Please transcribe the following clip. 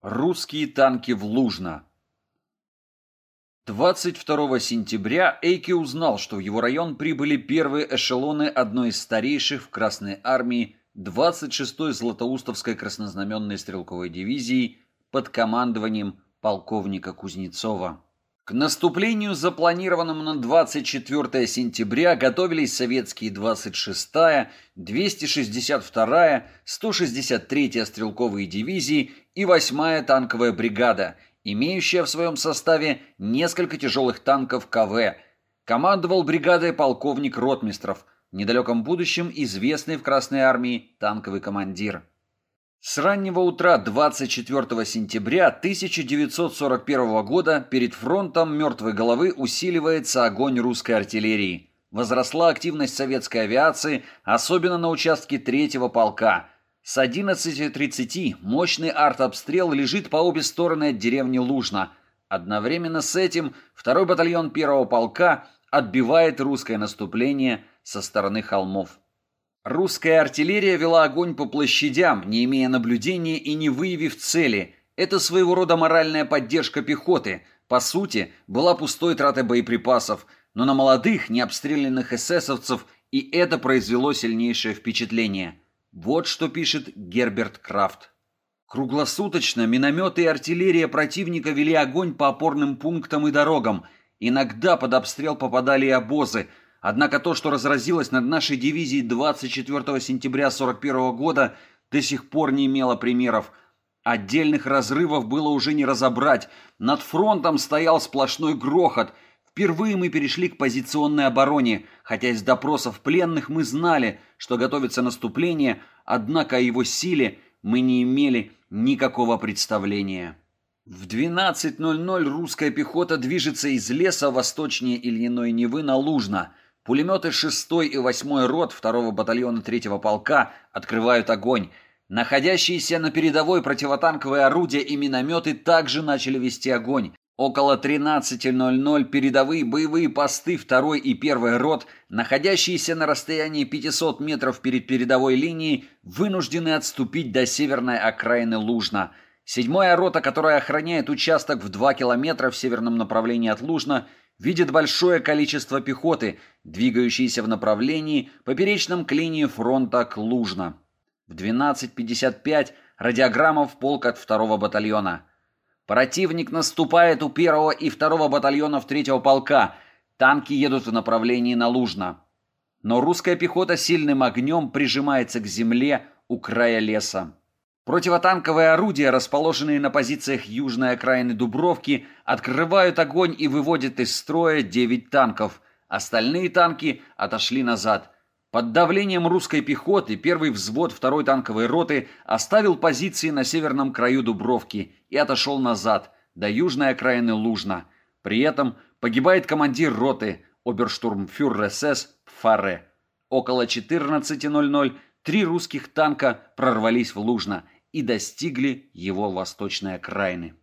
Русские танки в Лужно. 22 сентября Эйки узнал, что в его район прибыли первые эшелоны одной из старейших в Красной армии 26-й Златоустовской краснознаменной стрелковой дивизии под командованием полковника Кузнецова. К наступлению, запланированному на 24 сентября, готовились советские 26-я, 262-я, 163-я стрелковые дивизии и 8-я танковая бригада, имеющая в своем составе несколько тяжелых танков КВ. Командовал бригадой полковник Ротмистров, в недалеком будущем известный в Красной армии танковый командир. С раннего утра 24 сентября 1941 года перед фронтом мертвой головы усиливается огонь русской артиллерии. Возросла активность советской авиации, особенно на участке третьего полка. С 11.30 мощный артобстрел лежит по обе стороны от деревни Лужно. Одновременно с этим второй батальон первого полка отбивает русское наступление со стороны холмов. Русская артиллерия вела огонь по площадям, не имея наблюдения и не выявив цели. Это своего рода моральная поддержка пехоты. По сути, была пустой тратой боеприпасов, но на молодых, необстрелянных эсэсовцев и это произвело сильнейшее впечатление. Вот что пишет Герберт Крафт. Круглосуточно минометы и артиллерия противника вели огонь по опорным пунктам и дорогам. Иногда под обстрел попадали и обозы – Однако то, что разразилось над нашей дивизией 24 сентября 41 года, до сих пор не имело примеров. Отдельных разрывов было уже не разобрать. Над фронтом стоял сплошной грохот. Впервые мы перешли к позиционной обороне, хотя из допросов пленных мы знали, что готовится наступление, однако о его силе мы не имели никакого представления. В 12.00 русская пехота движется из леса восточнее Ильиной Невы на Лужно – Пулеметы 6 и 8 рот 2 батальона 3 полка открывают огонь. Находящиеся на передовой противотанковые орудия и минометы также начали вести огонь. Около 13.00 передовые боевые посты 2 и 1 рот, находящиеся на расстоянии 500 метров перед передовой линией, вынуждены отступить до северной окраины Лужна. Седьмая рота, которая охраняет участок в 2 километра в северном направлении от Лужна, видит большое количество пехоты, двигающейся в направлении, поперечном к линии фронта к Лужно. В 12.55 радиограммов полк от второго батальона. Противник наступает у первого и второго батальонов третьего полка. Танки едут в направлении на Лужно. Но русская пехота сильным огнем прижимается к земле у края леса. Противотанковые орудия, расположенные на позициях южной окраины Дубровки, открывают огонь и выводят из строя 9 танков. Остальные танки отошли назад. Под давлением русской пехоты первый взвод второй танковой роты оставил позиции на северном краю Дубровки и отошел назад, до южной окраины Лужна. При этом погибает командир роты, оберштурмфюрер СС Фаре. Около 14.00 три русских танка прорвались в Лужно – и достигли его восточной окраины.